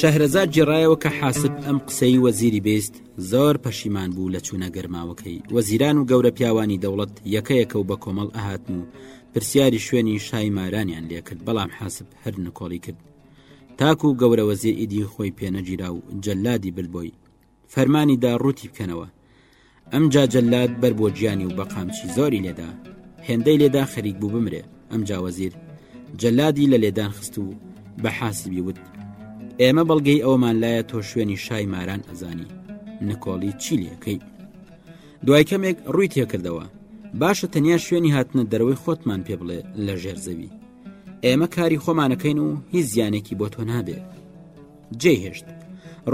شەهرەزاد جێڕایەوە کە حاسب ئەم قسەی وەزیری بیست زۆر پەشیمان بوو لە چوونە گەرماوەکەی وەزیران و گەورە پیاوانی دەوڵەت یەکەیەکە و بە کۆمەڵ ئەهاتن و پرسیاری شوێنی شای مارانیان لێکرد بەڵام حاسب هەر نکۆڵی کرد تاکو و گەورە وەزیر ئیدی خۆی پێنەگیرا و جەلادی بلبۆی فەرمانی دا ڕووتی بکەنەوە ئەم جا جەلات بەر بۆ گیانی و بەقامچی زۆری لێدا هێندەی لێدا خەریک بوو بمرێ ئەم جاوەزیر جەلادی لە لێدان خست و بە حاسبی وت ئێمە بەڵگەی ئەومان لایە تۆ شوێنی شای ماران ئەزانی نکۆڵی چیلیەکەی دوای کەمێک ڕووی تێکردەوە باشە تەنیا شوێنی هاتنە دەرەوەی خۆتمان پێ بڵێ لە ژێر زەوی ئێمە کاری خۆمانەکەین و هیچ زیانێکی بۆ تۆ نابێت جێی هێشت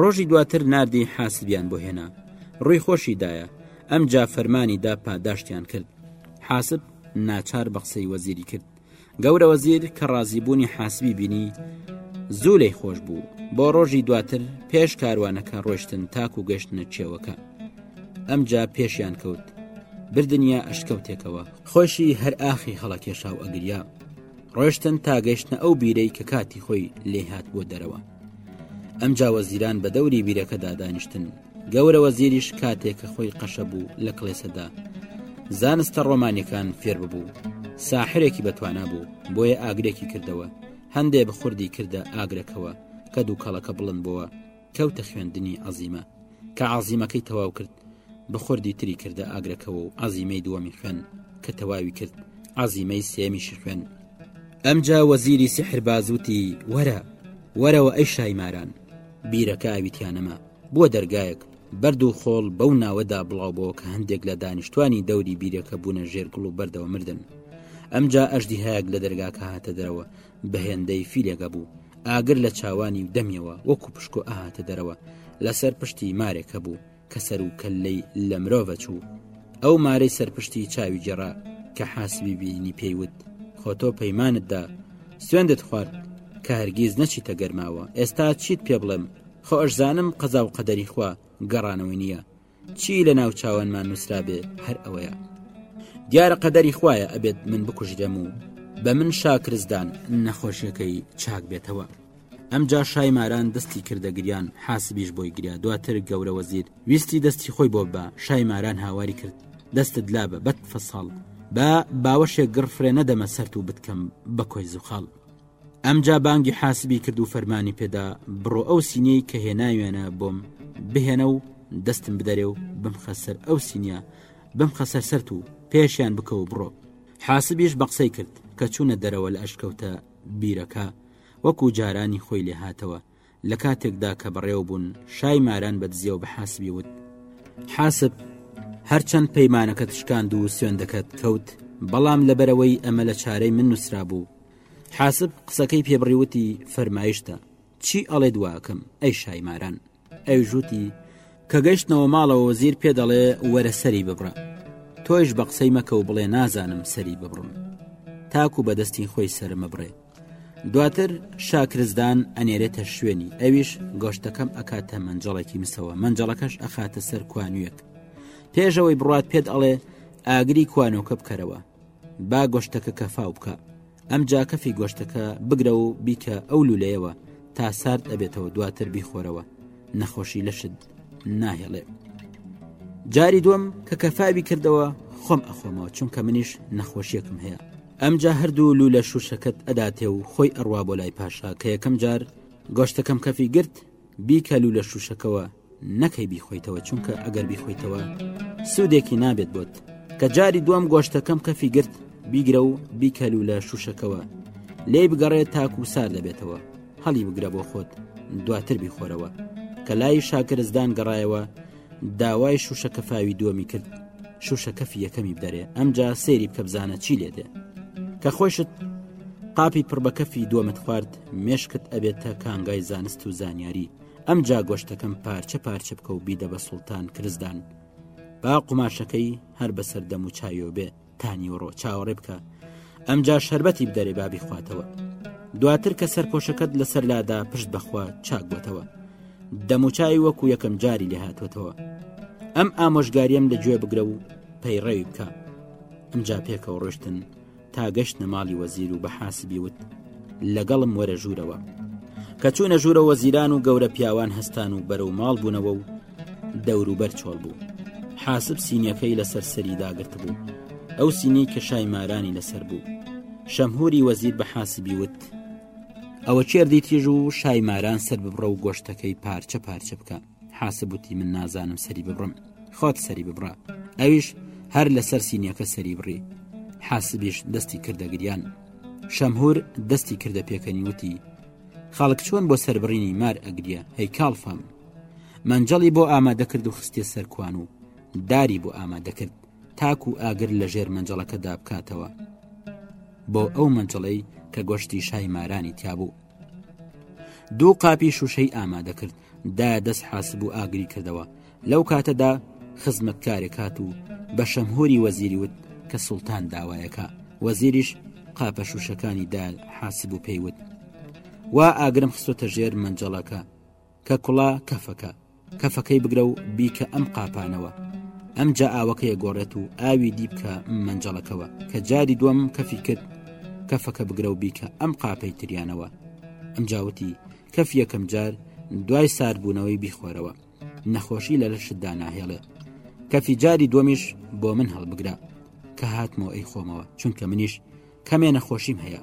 ڕۆژی دواتر ناردی حاسبیان بۆ هێنا ڕووی خۆشی دایە ئەم جا فەرمانی دا پاداشتیان کرد حاسب ناچار بە قسەی وەزیری کرد گەورە وەزیر کە ڕازیبوونی حاسبی بینی زوو لی خۆش بوو بۆ ڕۆژی دواتر پێش کاروانەکە ڕۆشتن تاک و گەشتنە چێوەکە ئەم جا پێشیان کەوت بردنیا ئەشکەوتێکەوە خۆشی هەر ئاخی هەڵەکێشا و ئەگریا ڕۆشتن تا گەشتنە ئەو بیرەی کە کاتی خۆی لێ هات بۆ دەرەوە ئەمجا وەزیران بە دەوری بیرەکەدا دانیشتن گەورە وەزیریش کاتێک کە خۆی قەشە بوو لە کڵێسەدا زانستە ڕۆمانەکان فێر ببوو ساحرێکی بەتوانا بوو بۆیە ئاگرێکی کردەوە هەندێ بە خوردی کردە ئاگرەکەوە کە دوو کەڵەکە بڵند بووە کەوتە خوێندنی عەزیمە کە عازیمەکەی تەواو کرد بە خۆردی تری کردە ئاگرەکەەوە و عزیمەی دووەمی خوێن کە تەواوی کرد عزیمەی سێمیشی خوێن ئەمجا وەزیری سحر بازوتی وەرە وەرەوە ئەی شایماران بیرەکە ئاویتیانەما بووە دەرگایەک بەرد و خۆڵ بەو ناوەدا بڵاو بۆ کە هەندێک لە دانیشتوانی دەوری بیرەکە بوونە ژێر گوڵ و بەردەوە مردن ئەمجا ئەشدی هەیەک لە دەرگاکە هاتە دەرەوە بە هێندەی فیلێک ئەبوو ئاگر لە چاوانی و دەمیەوە وەکو پشکۆ ئەهاتە دەرەوە لەسەر پشتی مارێک هەبوو کە سەر و کەللەی لە مرۆڤە چوو ئەو مارەی سەرپشتی چاوی جێڕا کە حاسبی بینی پێیوت خۆتۆ پەیمانتدا سوێندت خوارد کە هەرگیز نەچیتە گەرماوە ئێستا چیت پێ بڵێم خۆ ئەشزانم قەزا و قەدەری خوا گەڕانەوەی نییە چی لە ناو چاوانمان نووسرابێ هەر ئەوەیە دیارە قەدەری خویە ئەبێت من بکوژرێم و بە من شاکرزدان نەخۆشیەکەی چاک بێتەوە ئەم جا شای ماران دەستی کردە گریان حاسبیش بۆی گریا دواتر گەورە وەزیر ویستی دەستی خۆی بۆ بە شای ماران هاواری کرد دەستت لا بە بەت فەساڵ بە باوەشێک گڕ فرێ نەدەمە سەرت و بتکەم بە کۆی زوخاڵ ئەمجا بانگی حاسبی کرد و فەرمانی پێدا بڕۆ ئەو سینەی کە هێناوێنە بۆم بهێنە و دەستم بدەرێ و بمخە سەر ئەو سینە بمخە سەر سەرت و پێشیان بکە و بڕۆ حاسبیش بە قسەی کرد کە چوونە دەرەوە لە ئەشکەوتە بیرەکە وەکو جارانی خۆی لێهاتەوە لە کاتێکدا کە بەڕێو بوون شای ماران بە دزیەوە بە حاسبی وت حاسب هەرچەند پەیمانەکەت شکاند و سوێندەکەت کەوت بەڵام لەبەرەوەی ئەمە لە چارەی من نووسرا بوو حاسب قسەکەی پێبڕیوتی فەرمایشتە چی ئەڵێ دواکەم ئەی شای ماران ئەو ژووتی کە گەشتنەوە ماڵەوە زیر پێ دەڵێ وەرە سەری ببڕە تۆیش بە قسەی مەکە و بڵێ نازانم سەری ببڕم تاکو بەدەستی خۆی سەرمە بڕێ دواتر شاکرزدان ئەنێرێتە شوێنی ئەویش گۆشتەکەم ئەکاتە مەنجەڵێکی مسەوە مەنجەڵەکەش ئەخاتە سەر کوانویەک پێشەوەی بڕات پێت ئەڵێ ئاگری کوانۆکە بکەرەوە با گۆشتەکە کەفاو بکە ئەم جاکەفی گۆشتەکە بگرە و بیکە ئەو لولەیەوە تا سارد ئەبێتەوە دواتر بیخۆرەوە نەخۆشی لەشت ناهێڵێ جاری دوم کە کەفاوی کردەوە خۆم ئەخۆمەوە چونکە منیش نەخۆشیەکم هەیە ئەمجا هەردوو لوولە شووشەکەت ئەداتێ و خۆی ئەڕوا بۆ لای پاشا کە یەکەم جار گۆشتە کەم کەفی گرت بیکە لوولە شووشەکەوە نەکەی بیخۆیتەوە چونکە ئەگەر بیخۆیتەوە سوودێکی نابێت بۆت کە جاری دووەم گۆشتە کەم کەفی گرت بیگرە و بیکە لوولە شووشەکەوە لێی بگەڕێت تاکو و سار دەبێتەوە هەڵی بگرە بۆ خۆت دواتر بیخۆرەوە کە لای شاکرزدان گەڕایەوە داوای شوشە کەفاوی دووەمی کرد شوشە کەفی یەکەمی بدەرێ ئەمجا سێری بکە بزانە چی لێ دێ کە خۆشت قاپی پڕبەکەفی دووەمت خوارد مێشکت ئەبێت تا کانگای زانست و زانیاری ئەم جا گۆشتەکەم پارچە پارچە بکە و بیدە بە سوڵتان کرزدان با قوماشەکەی هەر بەسەر دەم و چاویۆ بێ تا نیوەڕۆ چاوەڕێ بکە ئەمجا شربەتی بدەرێ بابی خواتەوە دواتر کە سەرپۆشەکەت لەسەر لادا پشت بەخوا چاکبووتەوە دەموچوی وەکو یەکەم جاری لە هاتوێتەوە ئەم ئامۆژگاریم لە گوێ بگرە و پەیڕەوی بکە ئەمجا پێکەوە ڕۆشتن تا گەشت نەماڵی وەزیر و بە حاسبی وت لەگەڵم وەرە ژوورەوە کە چوونە ژوورەوە زیران و گەورە پیاوان هەستان و بەرەو ماڵ بوونەوە و دەوروبەر چۆڵ بوو حاسب سینیەکەی لەسەر سەری داگرت بوو ئەو سینی کە شای مارانی لەسەر بوو شەمهوری وەزیر بە حاسبی وت ئەوە چێردی تیژ و شای ماران سەر ببڕە و گۆشتەکەی پارچە پارچە بکە حاسبوتی من نازانم سەری ببڕم خۆت سەری ببڕە ئەویش هەر لەسەر سینیەکە سەری بڕی حاسبیش دەستی کردەگریان شەمهور دەستی کردە پێکەنی وتی خەڵک چۆن بۆ سربڕینی مار ئەگریە هەیکاڵ فام مەنجەڵی بۆ ئامادەکرد و خستێ سەرکوان و داری بۆ ئامادەکرد تاکو ئاگر لە ژێر مەنجەڵەکەدا بکاتەوە بۆ ئەو مەنجڵەی کە گۆشتی شای مارانی تیابوو دوو قاپی شوشەی ئامادەکرد دا دەست حاسب و ئاگری کردەوە لەو کاتەدا خزمەتکارێک هات و بە شەمهوری وەزیری وت کە سوڵتان داوایەکە وەزیریش قاپە شوشەکانی دا حاسب و پێیوت وا ئاگرم خستۆتە ژێر مەنجەڵەکە کە کوڵا کەفەکە، کەفەکەی بگرە و بیکە ئەم قاپانەوە، ئەمجا ئاوەکە یەگۆڕێت و ئاوی دی بکە م مەنجەڵەکەوە، کە جاری دووەم کەفی کرد، کەفەکە بگرە و بیکە ئەم قاپەی تریانەوە. ئەمجا وتی، کەف یەکەم جار دوای ساردبوونەوەی بیخۆرەوە، نەخۆشی لە لەشتدا ناهێڵێ. کەفی جاری دووەمیش بۆ من هەڵبگرە. کە هاتمەوە ئەیخۆمەوە، چونکە منیش کەمێ نەخۆشیم هەیە.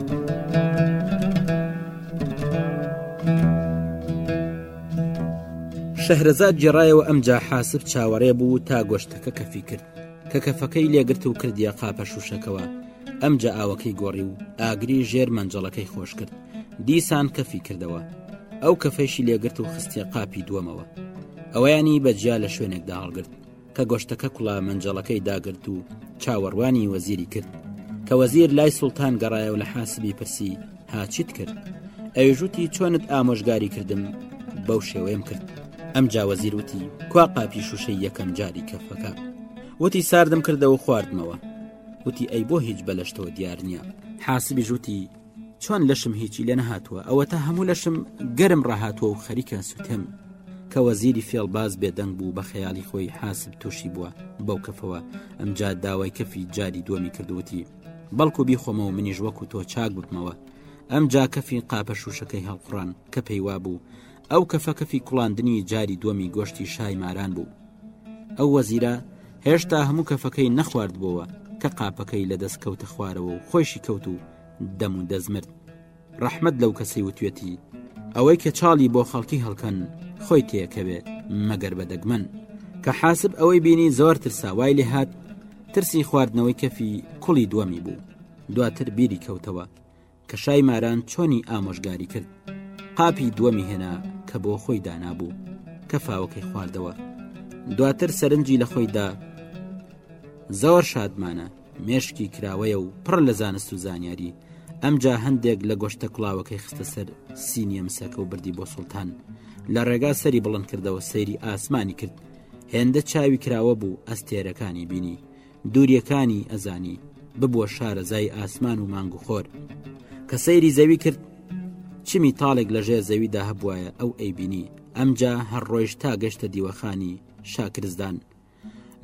شەهرەزاد گێڕایەوە ئەمجا حاسب چاوەڕێ بوو تا گۆشتەکە کەفی کرد کە کەفەکەی لێگرت و کردیە قاپە شوشەکەەوە ئەمجا ئاوەکەی گۆڕی و ئاگری ژێر مەنجەڵەکەی خۆش کرد دیسان کەفی کردەوە ئەو کەفەیشی لێگرت و خستیە قاپی دووەمەوە ئەویانی بەجیا لە شوێنێکدا هەڵگرت کە گۆشتەکە کوڵا مەنجەڵەکەی داگرت و چاوەڕوانی وەزیری کرد کە وەزیر لای سوڵتان گەڕایە و لە حاسبی پرسی هاچیت کرد ئەوێژوتی چۆنت ئامۆژگاری کردم بەو شێوەیەم کرد ئەم جاوەزیروتی کوا قاپی شوشەی یەکەم جاری کەفەکە وتی ساردم کردەوە خواردمەوە وتی ئەی بۆ هیچ بەلەشتەوە دیار نییە حاسبی ژووتی چۆن لەشم هیچی لێ نەهاتووە ئەوەتا هەموو لەشم گەرم ڕاهاتووە و خەریکە سوتم کە وەزیری فێڵباز بێدەنگ بوو بە خەیاڵی خۆی حاسب تووشی بووە بەو کەفەوە ئەمجا داوای کەفی جاری دووەمی کردوتی بەڵکو بیخۆمە و منیش وەکو تۆ چاک ببمەوە ئەم جا کەفی قاپە شووشەکەی هەڵقڕان کە پێیوا بوو ئەو کەفە کەفی کوڵاندنی جاری دووەمی گۆشتی شای ماران بوو ئەو وەزیرە هێشتا هەموو کەفەکەی نەخواردبووە کە قاپەکەی لە دەست کەوتە خوارەوە و خۆشی کەوت و دەم و دەزمرد ڕەحمد لەو کەسەی وتێتی ئەوەی کە چاڵی بۆ خەڵکی هەڵکەن خۆی تێکەوێ مەگەر بە دەگمەن کە حاسب ئەوەی بینی زۆر ترسا وای لێ هاات ترسی خواردنەوەی کەفی کوڵی دووەمی بوو دواتر بیری کەوتەوە کە شای ماران چۆنی ئامۆژگاری کرد قاپی دووەمی هێنا کە بۆ خۆی دانابوو کە فاوەکەی خواردەوە دواتر سەرنجی لە خۆیدا زۆر شادمانە مێشکی کراوەیە و پڕ لە زانست و زانیاری ئەمجا هەندێک لە گۆشتە کوڵاوەکەی خستە سەر سینیە مسەکە و بردی بۆ سوڵتان لە ڕێگا سەری بڵند کردەوە سەیری ئاسمانی کرد هێندە چاوی کراوە بوو ئەستێرەکانی بینی دووریەکانی ئەزانی ببووە شارەزای ئاسمان و مانگ و خۆر کە سەیری زەوی کرد چمی تاڵێک لە ژێر زەویدا هەبواە ئەو ئەیبینی ئەمجا هەر ڕۆژ تا گەشتە دیوەخانی شاکرزدان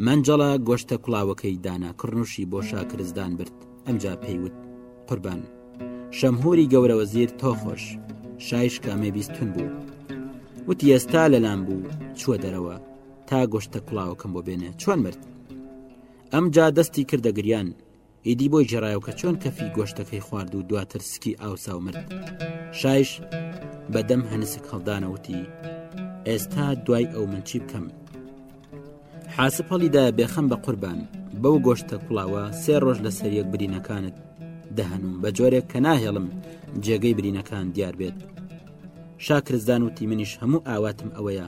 مەنجەڵە گۆشتە کوڵاوەکەی دانا کڕنوشی بۆ شاکرزدان برد ئەمجا پێیوت قوربان شەمهوری گەورەوە زیر تۆ خۆش شایش کامێ بیستون بوو وتی ئێستا لەلام بوو چووە دەرەوە تا گۆشتە کوڵاوەکەم بۆ بێنێ چۆن مرد ئەم جا دەستی کردە گریان ئیدی بۆی جێڕایەوە کە چۆن کەفی گۆشتەکەی خوارد و دواتر سکی ئاوسا و مرد شایش بەدەم هەنسک هەڵدانەوتی ئێستا دوای ئەو من چی بکەم حاسب هەڵیدا بێخەم بە قوربان بەو گۆشتە کوڵاوە سێ ڕۆژ لە سەریەک برینەکانت دەهنوم بە جۆرێک کە ناهێڵم جێگەی برینەکان دیار بێت شاکرزدان وتی منیش هەموو ئاواتم ئەوەیە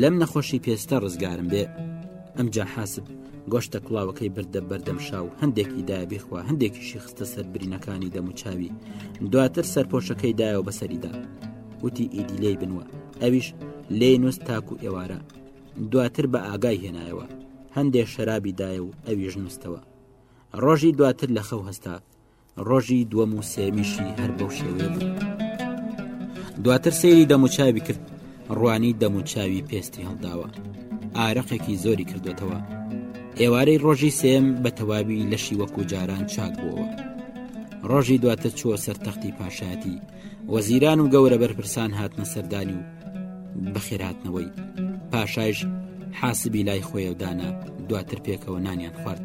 لەم نەخۆشی پێستە ڕزگارم بێ ئەم جا حاسب گۆشتە کوڵاوەکەی بردە بەردەم شاو هەندێکی دا بیخوا هەندێکیشی خستە سەر برینەکانی دەموچاوی دواتر سەرپۆشەکەی دایەوە بەسەریدا وتی ئیدی لێی بنوە ئەویش لێ نووس تاکو ئێوارە دواتر بە ئاگای هێنایەوە هەندێک شەرابی دایە و ئەویش نووسەوە ڕۆژی دواتر لە خەو هەستا ڕۆژی دووەم و سێمیشی هەر بەو شێوەیە بوو دواتر سەیری دەموچاوی کرد ڕوانی دەموچاوی پێستی هەڵداوە ئارەقێکی زۆری کردوێتەوە ئێوارەی ڕۆژی سێم بە تەواوی لەشی وەکو جاران چاک بووەوە ڕۆژی دواتر چووە سەر تەختی پاشایەتی وەزیران و گەورە بەرپرسان هاتنە سەردانی و بەخێراتنەوەی پاشایش حاسبی لای خۆیەودانە دواتر پێکەوە نانیان خوارد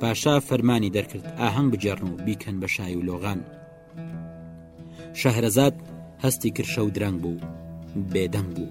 پاشا فەرمانی دەرکرد ئاهەنگ بگێڕن و بیکەن بە شای و لۆغان شەهرەزاد هەستی کرشە و درەنگ بوو بێدەنگ بوو.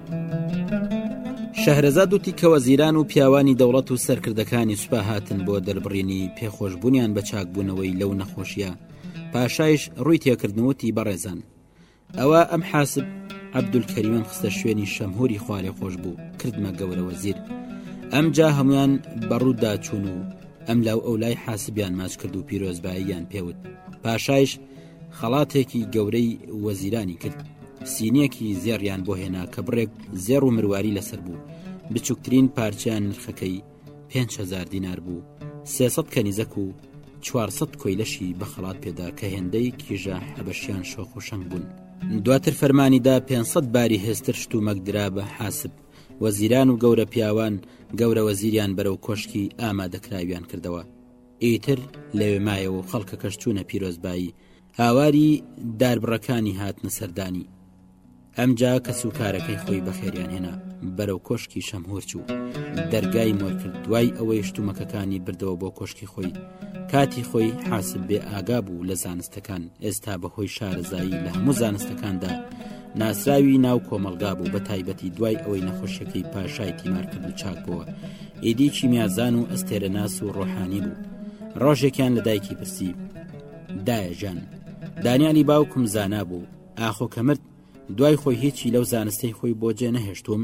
شەهرەزاد وتی کە وەزیران و پیاوانی دەوڵەت و سەرکردەکانی سوپا هاتن بۆ دەربڕینی پێخۆشببوونیان بە چاکبوونەوەی لەو نەخۆشیە پاشایش ڕووی تێکردنوتی بەڕێزان ئەوە ئەم حاسب عبدولکەریمم خستە شوێنی شەمهوری خوارێ خۆش بوو کردمە گەورە وەزیر ئەمجا هەمویان بەڕوودا چوون و ئەم لاو ئەو لای حاسبیان ماچ کرد و پیرۆزباییان پێوت پاشایش خەڵاتێکی گەورەی وەزیرانی کرد سینیەکی زێڕیان بۆ هێنا کە بڕێک زێڕ و مرواری لەسەر بوو بچووکترین پارچیان نرخەکەی 500 دینار بوو 300 کەنیزەک و 400 کۆیلەشی بە خەڵات پێدا کە هێندەی کیژە حەبەشیان شۆخ و شەنگ بوون دواتر فەرمانیدا 500 باری هێزتر شتومەک درا بە حاسب وەزیران و گەورە پیاوان گەورە وەزیریان بەرەو کۆشکی ئامادەکراویان کردەوە ئیتر لەوێ مایەوە و خەڵکەکەش چوونە پیرۆزبایی هاواری داربڕەکانی هاتنە سەردانی ئەمجا کە سوکارەکەی خۆی بەخێریان هێنا بەرەو کۆشکی شەمهور چوو دەرگای مۆرکرد دوای ئەوەی شتومەکەکانی بردەوە بۆ کۆشکی خۆی کاتی خۆی حاسب بێ ئاگا بوو لە زانستەکان ئێستا بەهۆی شارەزایی لە هەموو زانستەکاندا ناسراوی ناو کۆمەلگا بوو بە تایبەتی دوای ئەوەی نەخۆشیەکەی پاشای تیمارکرد و چاک بووە ئیدی کیمیازان و ئەستێرە ناس و ڕۆحانی بوو ڕۆژێکیان لە دایکی پرسی دایەژان دانیانی باوکم زانا بوو ئاخۆ کەمرد دوای خۆی هیچی لەو زانستەی خۆی بۆ جێ نەهێشتوم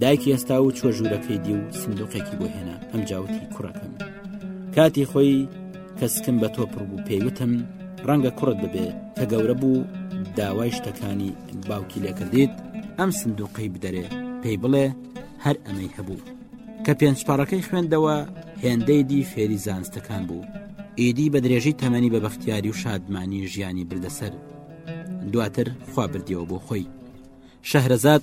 دایکی ئێستا و چوە ژوورەکەی دی و سندوقێکی بۆ هێنا ئەم جاوتی کوڕەکەم کاتی خۆی کەسکم بە تۆ پڕبوو پێیوتم ڕەنگە کوڕت ببێ کە گەورە بوو داوای شتەکانی باوکی لێکردیت ئەم سندوقەی بدەرێ پێی بڵێ هەر ئەمەی هەبوو کە پێنج پاڕەکەی خوێندەوە هێندەی دی فێری زانستەکان بوو ئیدی بە درێژی تەمەنی بە بەختیاری و شادمانی ژیانی بردەسەر دواتر خوا بردیەوە بۆ خۆی شەهرەزاد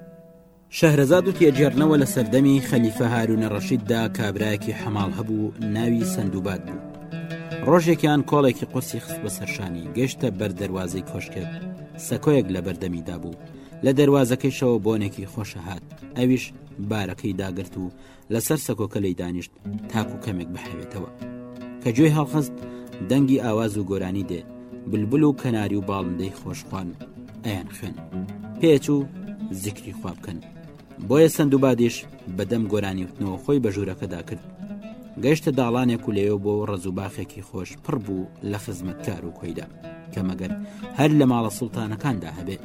شەهرەزاد و تێجێڕنەوە لە سەردەمی خەلیفە هارونە ڕەشیددا کابراایەکی حەماڵ هەبوو ناوی سندوبات بوو ڕۆژێکیان کۆڵێکی قورسی خست بە سەرشانی گەشتە بەر دەواازەی کۆشکێک سەکۆیەک لە بەردەمیدا بوو لە دەواازەکەیشەوە بۆنێکی خۆشە هاات ئەویش بارەکەی داگرت و لەسەر سەکۆکە لی دانیشت تاک و کەمێک بحەوێتەوە کە گوێی هەڵخست دەنگی ئاواز و گۆرانی دێ بلبل و کەناری و باڵندەی خۆشخوان ئەیان خوێن پێچ و زیکری خوا بکەن بۆیە سند و بادیش بەدەم گۆرانی وتنەوە خۆی بە ژوورەکەدا کرد گەشتە داڵانێک و لەوێ بۆ ڕزوباخێکی خۆش پڕ بوو لە خزمەتکار و کۆیدا کە مەگەر هەر لە ماڵە سوڵتانەکاندا هەبێت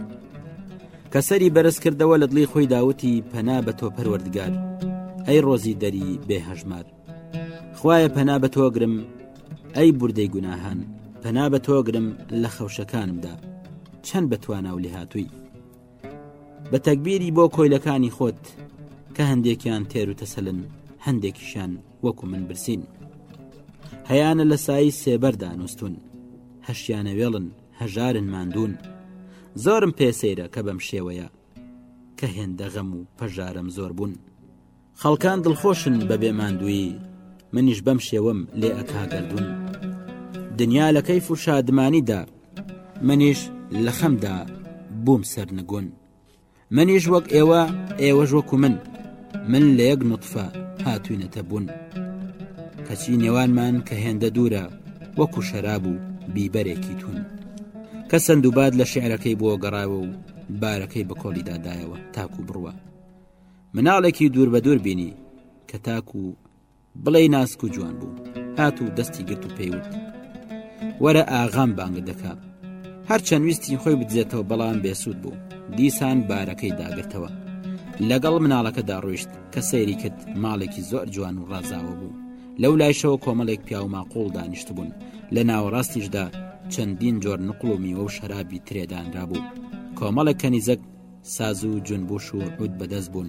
کە سەری بەرز کردەوە لە دڵی خۆی داوتی پەنا بە تۆ پەروەردگار ئەی ڕۆزی دەری بێ هەژمار خوایە پەنا بە تۆگرم ئەی بوردەی گوناهان پەنا بە تۆگرم لە خەوشەکانمدا چەند بە توانا و لێهاتووی بە تەکبیری بۆ کۆیلەکانی خۆت کە هەندێکیان تێر و تەسەلن هەندێکیشان وەکو من برسین هەیانە لە سایی سێبەردا نووسون هەشیانە وێڵن هەژارن ماندوون زۆرم پێ سەیرە کە بەم شێوەیە کە هێندە غەم و پەژارەم زۆر بوون خەڵکان دڵخۆشن بە بێ ماندووی منیش بەم شێوەم لێ ئەکا گەردوون دنیا لە کەیف و شادمانیدا منیش لە خەمدا بووم سەرنگون منیش وەک ئێوە ئێوەش وەکو من من لە یەک نوتفە هاتوینەتە بوون کەچی نێوانمان کە هێندە دوورە وەکو شەراب و بیبەرێکی تون کە سندوباد لە شعرەکەی بۆ گەڕاوە و بارەکەی بە کۆڵیدادایەوە تاکو بڕوە مناڵێکی دوور بە دوور بینی کە تاکو بڵێی ناسک و جوان بوو هات و دەستی گرت و پێیوت وەرە ئاغام بانگە دەکا هەرچەند ویستی خۆی بدزێتەوە بەڵام بێسوود بوو دیسان بارەکەی داگرتەوە لەگەڵ مناڵەکەدا ڕۆیشت کە سەیری کرد ماڵێکی زۆر جوان و ڕازاوە بوو لەو لایشەوە کۆمەڵێک پیاو ماقۆڵ دانیشت بوون لە ناوەڕاستیشدا چەندین جۆر نقل و میوە و شەرابی ترێدانرا بوو کۆمەڵێک کەنیزەک ساز و جونبوش و عود بەدەست بوون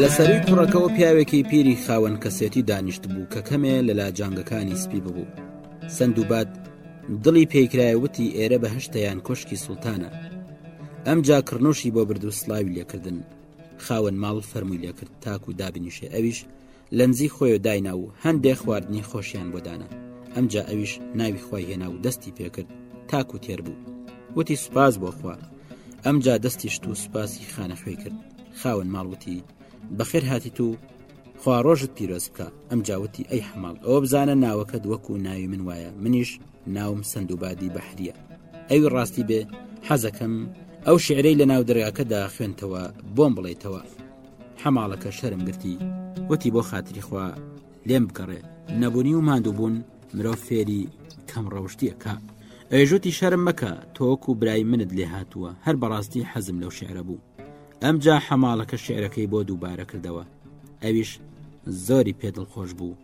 لە سەرووی کوڕەکەوە پیاوێکی پیری خاوەن کەسێتی دانیشت بوو کە کەمێ لە لاجانگەکانی سپی ببوو سندوبات دڵی پێیکرایوتی ئێرە بە هەشتیان کۆشکی سوڵتانە ئەم جاکڕنوشی بۆ بردو سلاوی لێکردن خاوەن ماڵ فەرمووی لێکرد تاکو دابنیشێ ئەویش لەنزیک خۆیەوە داینا و هەندێ خواردنی خۆشیان بۆ دانا ئەمجا ئەویش ناوی خوای هێنا و دەستی پێکرد تاکو تێر بوو وتی سوپاس بۆخوا ئەمجا دەستیشت و سوپاسی خانە خوێ کرد خاون ماڵوتی بەخێر هاتیت و خوا ڕۆژت پیرۆز بکە ئەم جاوتی ئەی حەماڵ ئەوە بزانە ناوەکە دووەکو ناوی من وایە منیش ناوم سندوبادی بەحریە ئەوی ڕاستی بێ حەزەکەم ئەو شعرەی لە ناو دەرگاکەدا خوێنتەوە بۆم بڵێتەوە حەماڵەکە شەرم گرتی وتی بۆ خاتری خوا لێم بگەڕێ نەبوونی و مادووبوون مرۆ فێری کەم ڕەوشتیەکە ئەیژوتی شەرم مەکە تۆک و برای منت لێ هاتووە هەر بەڕاستی حەزم لەو شعرە بوو ئەمجا حەماڵەکە شعرەکەی بۆ دووبارە کردەوە ئەویش زۆری پێ دڵخۆش بوو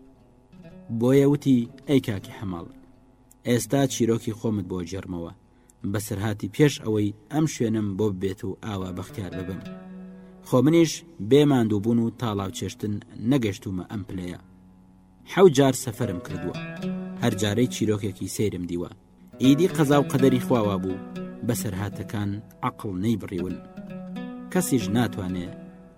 بۆیە وتی ئەی کاکی حەماڵ ئێستا چیرۆکی خۆمت بۆ جێرمەوە بەسەرهاتی پێش ئەوەی ئەم شوێنم بۆ ببێت و ئاوا بەختیار ببم خۆ منیش بێ ماندووبوون و تاڵاو چێشتن نەگەشتومە ئەم پلەیە حەو جار سەفرم کردووە هەر جارەی چیرۆکێکی سەیرم دیوە ئیدی قەزا و قەدەری خواوا بوو بەسەرهاتەکان عقل نەی بڕیون کەسیش ناتوانێ